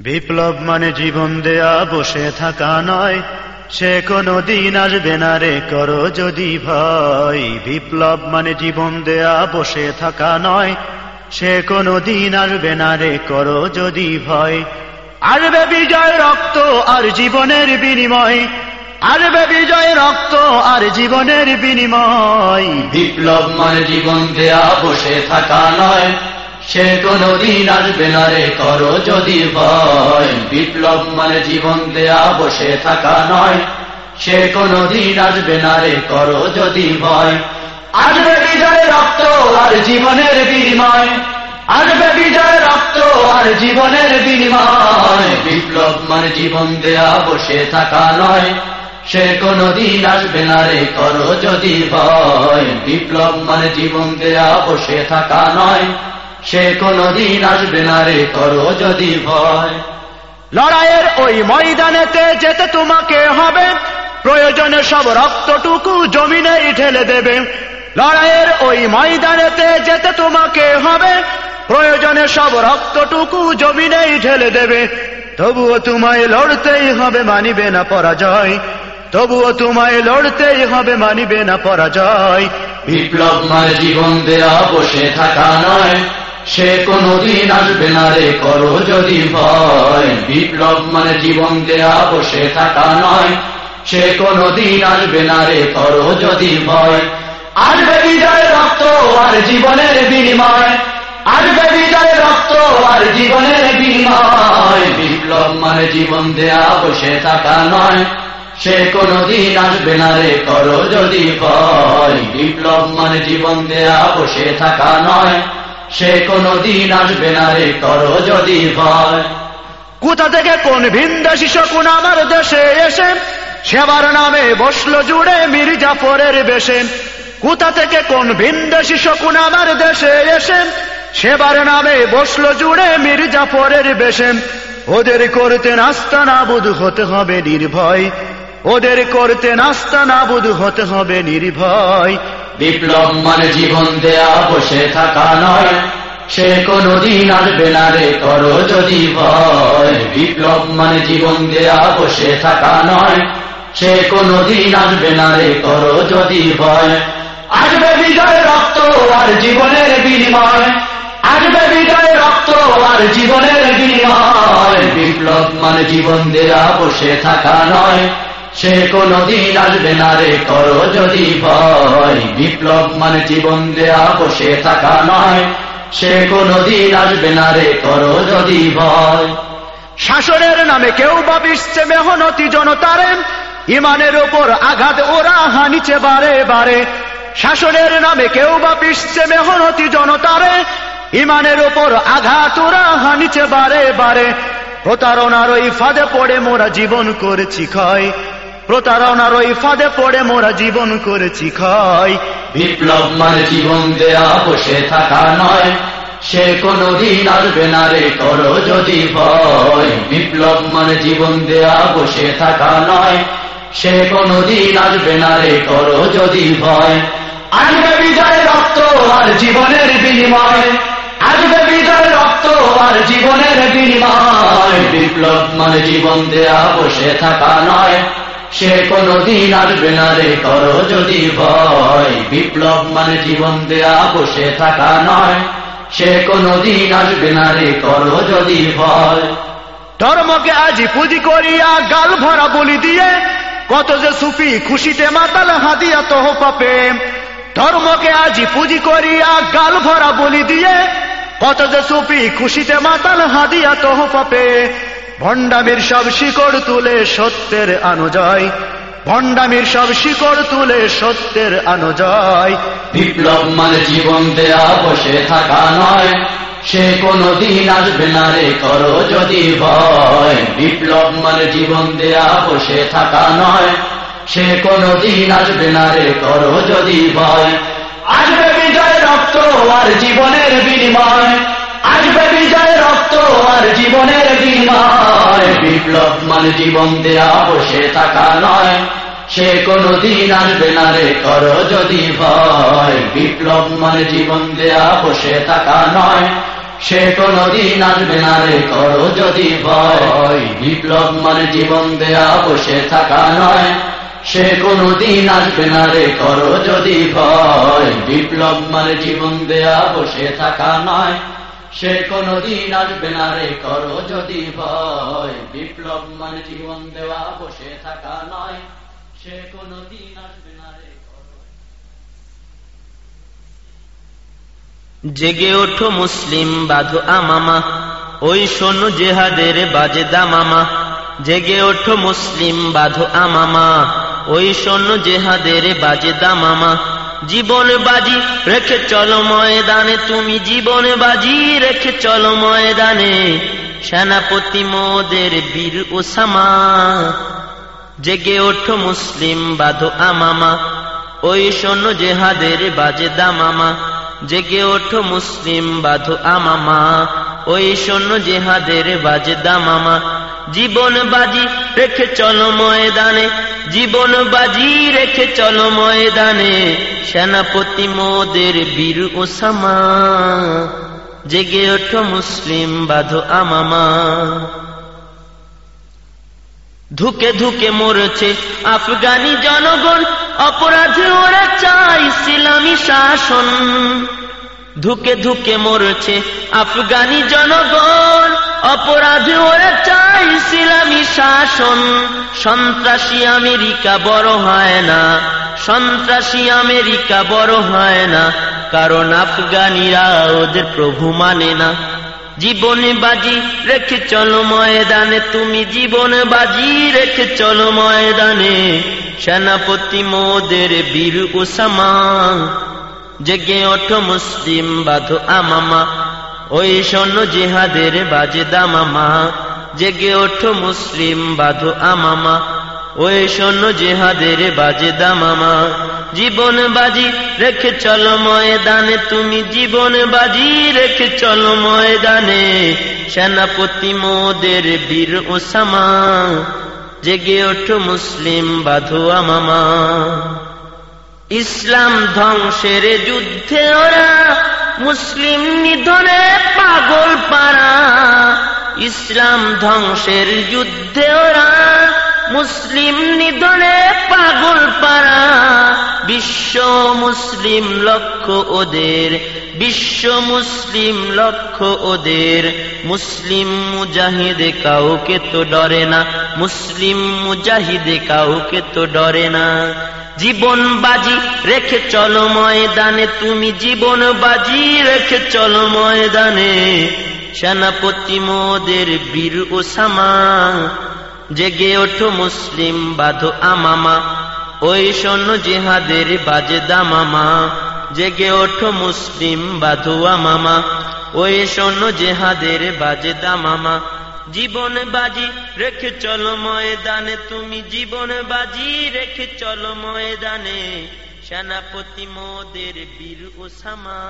বিপ্লব মানে জীবন দেয়া, বসে থাকা নয়। সে কোনো দিন আসবে না রে, করো যদি ভয়। বিপ্লব মানে জীবন দেয়া, বসে থাকা নয়। সে কোনো দিন আসবে না রে, করো যদি ভয়। আসবে বিজয় রক্ত আর জীবনের বিনিময়। আসবে বিজয় রক্ত আর জীবনের বিনিময়। বিপ্লব মানে জীবন দেয়া, বসে থাকা নয়। সে কোনো দিন আসবে না রে করো যদি ভয়। বিপ্লব মানে জীবন দেয়া, বসে থাকা নয়। সে কোনো দিন আসবে না রে করো যদি ভয়। আসবে বিজয় রক্ত আর জীবনের বিনিময়। আসবে বিজয় রক্ত আর জীবনের বিনিময়। বিপ্লব মানে জীবন দেয়া, বসে থাকা নয়। সে কোনো দিন আসবে না রে করো যদি ভয়। বিপ্লব মানে জীবন দেয়া, বসে থাকা নয়। সে কোনো দিন আসবে না রে করো যদি ভয়। লড়াইয়ের ওই ময়দানেতে যেতে তোমাকে হবে। প্রয়োজনে সব রক্তটুকু জমিনেই ঢেলে দেবে। লড়াইয়ের ওই ময়দানেতে যেতে তোমাকে হবে। প্রয়োজনে সব রক্তটুকু জমিনেই ঢেলে দেবে। তবুও তোমায় লড়তেই হবে মানিবে না পরাজয়। তবুও তোমায় লড়তেই হবে মানিবে না পরাজয়। বিপ্লব মানে জীবন দেয়া বসে থাকা নয়। সে কোনো দিন আসবে না রে করো যদি ভয়। বিপ্লব মানে জীবন দেয়া, বসে থাকা নয়। সে কোনো দিন আসবে না রে করো যদি ভয়। আসবে বিজয় রক্ত আর জীবনের বিনিময়। আসবে বিজয় রক্ত আর জীবনের বিনিময়। বিপ্লব মানে জীবন দেয়া, বসে থাকা নয়। সে কোনো দিন আসবে না রে করো যদি ভয়। বিপ্লব মানে জীবন দেয়া, বসে থাকা নয়। সে কোনো দিন আসবে না রে, করো যদি ভয়। কোথা থেকে কোন ভিনদেশি শকুন আমার দেশে এসে? সেবার নামে বসল জুড়ে মির্জাফরের বেশে। কোথা থেকে কোন ভিনদেশি শকুন আমার দেশে এসে? সেবার নামে বসল জুড়ে মির্জাফরের বেশে। ওদের করতে নাস্তা নাবুদ হতে হবে নির্ভয়। ওদের করতে নাস্তা নাবুদ হতে হবে নির্ভয়। বিপ্লব মানে জীবন দেয়া, বসে থাকা নয়। সে কোনো দিন আসবে না রে, করো যদি ভয়। বিপ্লব মানে জীবন দেয়া, বসে থাকা নয়। সে কোনো দিন আসবে না রে, করো যদি ভয়। আসবে বিজয় রক্ত আর জীবনের বিনিময়। আসবে বিজয় রক্ত আর জীবনের বিনিময়। বিপ্লব মানে জীবন দেয়া, বসে থাকা নয়। সে কোনো দিন আসবে না রে করো যদি ভয়। বিপ্লব মানে জীবন দেয়া, বসে থাকা নয়। সে কোনো দিন আসবে না রে করো যদি ভয়। শাসনের নামে কেউ বা বিশ্বে মেহনতি জনতারে। ইমানের ওপর আঘাত ওরা হানিছে বারে বারে। শাসনের নামে কেউ বা বিশ্বে মেহনতি জনতারে। ইমানের ওপর আঘাত ওরা হানিছে বারে বারে। প্রতারণার ওই ফাঁদে পড়ে মোরা জীবন করেছি ক্ষয়। প্রতারণার ওই ফাঁদে পড়ে মোরা জীবন করেছি ক্ষয়। বিপ্লব মানে জীবন দেয়া বসে থাকা নয়। সে কোনো দিন আসবে না রে করো যদি ভয়। বিপ্লব মানে জীবন দেয়া বসে থাকা নয়। সে কোনো দিন আসবে না রে করো যদি ভয়। আসবে বিজয় রক্ত আর জীবনের বিনিময়। আসবে বিজয় রক্ত আর জীবনের বিনিময়। বিপ্লব মানে জীবন দেয়া বসে থাকা নয়। সে কোনো দিন আসবে না রে, করো যদি ভয়। বিপ্লব মানে জীবন দেয়া, বসে থাকা নয়। সে কোনো দিন আসবে না রে, করো যদি ভয়। ধর্মকে আজি পুঁজি করিয়া গাল ভরা বলি দিয়ে, কত যে সুফি খুশিতে মাতাল হাদিয়া তহ পাপে ধর্মকে আজি পুঁজি করিয়া গাল ভরা বলি দিয়ে, কত যে সুফি খুশিতে মাতাল হাদিয়া তহ পাপে ভণ্ডামির সব শিকড় তুলে সত্যের আনুজয়। ভণ্ডামির সব শিকড় তুলে সত্যের আনুজয়। বিপ্লব মানে জীবন দেয়া, বসে থাকা নয়। সে কোনো দিন আসবে না রে, করো যদি ভয়। বিপ্লব মানে জীবন দেয়া, বসে থাকা নয়। সে কোনো দিন আসবে না রে, করো যদি ভয়। আসবে বিজয় রক্ত আর জীবনের বিনিময়। আসবে বিজয় রক্ত আর জীবনের বিপ্লব মানে জীবন দেয়া বসে থাকা নয়। সে কোনো দিন আসবে না রে, করো যদি ভয়। বিপ্লব মানে জীবন দেয়া বসে থাকা নয়। সে কোনদিন আসবে না রে, করো যদি ভয়। বিপ্লব মানে জীবন দেয়া বসে থাকা নয়। সে কোনদিন আসবে না রে, করো যদি ভয়। বিপ্লব মানে জীবন দেয়া বসে থাকা নয়। সে কোনদিন আসবে না রে, করো যদি ভয়। বিপ্লব মানে জীবন দেওয়া, বসে থাকা নয়। সে কোনদিন আসবে না রে জেগে ওঠো মুসলিম বাধো আমামা, ওই শোনো জেহাদের বাজে দামামা। জেগে ওঠো মুসলিম বাধো আমামা, ওই শোনো জেহাদের বাজে দামামা। জীবন বাজি রেখে চলো ময়দানে, তুমি জীবন বাজি রেখে চলো ময়দানে। সেনাপতি মোদের বীর ওসামা, জেগে ওঠো মুসলিম বাধো আমামা। ওই শোনো জেহাদের বাজে দামামা, জেগে ওঠো মুসলিম বাধো আমামা। ওই শোনো জেহাদের বাজে দামামা, জীবন বাজি রেখে চলো ময়দানে। জীবন বাজি রেখে চলো ময়দানে। সেনাপতি মোদের বীর ওসামা, জেগে ওঠো মুসলিম বাধো আমামা। ধুকে ধুকে মরেছে আফগানি জনগণ, অপরাধী ওরা চাই ইসলামী শাসন। ধুকে ধুকে মরেছে আফগানি জনগণ অপরাধী ওরা চাই ইসলামী শাসন। সন্ত্রাসী আমেরিকা বড় হয় না। সন্ত্রাসী আমেরিকা বড় হয় না। কারণ আফগানিরা ওদের প্রভু মানে না। জীবনে বাজি রেখে চলো ময়দানে। তুমি জীবন বাজি রেখে চলো ময়দানে। সেনাপতি মোদের বীর ওসামা জেগে ওঠো মুসলিম বাধো আমামা। ওই শোনো জিহাদের বাজে দামামা জেগে ওঠো মুসলিম বাধো আমামা। ওই শোনো জেহাদের বাজে দামামা জীবন বাজি রেখে চলো ময়দানে। তুমি জীবন বাজি রেখে চলো ময়দানে। সেনাপতি মোদের বীর ওসামা, জেগে ওঠো মুসলিম বাধো আমামা। ইসলাম ধ্বংসের যুদ্ধে ওরা মুসলিম নিধনে পাগল পারা ইসলাম ধ্বংসের যুদ্ধে ওরা মুসলিম নিধনে পাগল পারা বিশ্ব মুসলিম লক্ষ্য ওদের, বিশ্ব মুসলিম লক্ষ্য ওদের। মুসলিম মুজাহিদে কাউকে তো ডরে না, মুসলিম মুজাহিদে কাউকে তো ডরে না। জীবন বাজি রেখে চলো ময়দানে, তুমি জীবন বাজি রেখে চলো ময়দানে। সেনাপতি মোদের বীর ওসামা, জেগে ওঠো মুসলিম বাধো আমামা। ওই শোনো জেহাদের বাজে দামামা, জেগে ওঠো মুসলিম বাধো আমামা। ওই শোনো জেহাদের বাজে দামামা জীবন বাজি, রেখে চলো ময়দানে। তুমি জীবন বাজি, রেখে চলো ময়দানে। সেনাপতি মোদের বীর ওসামা।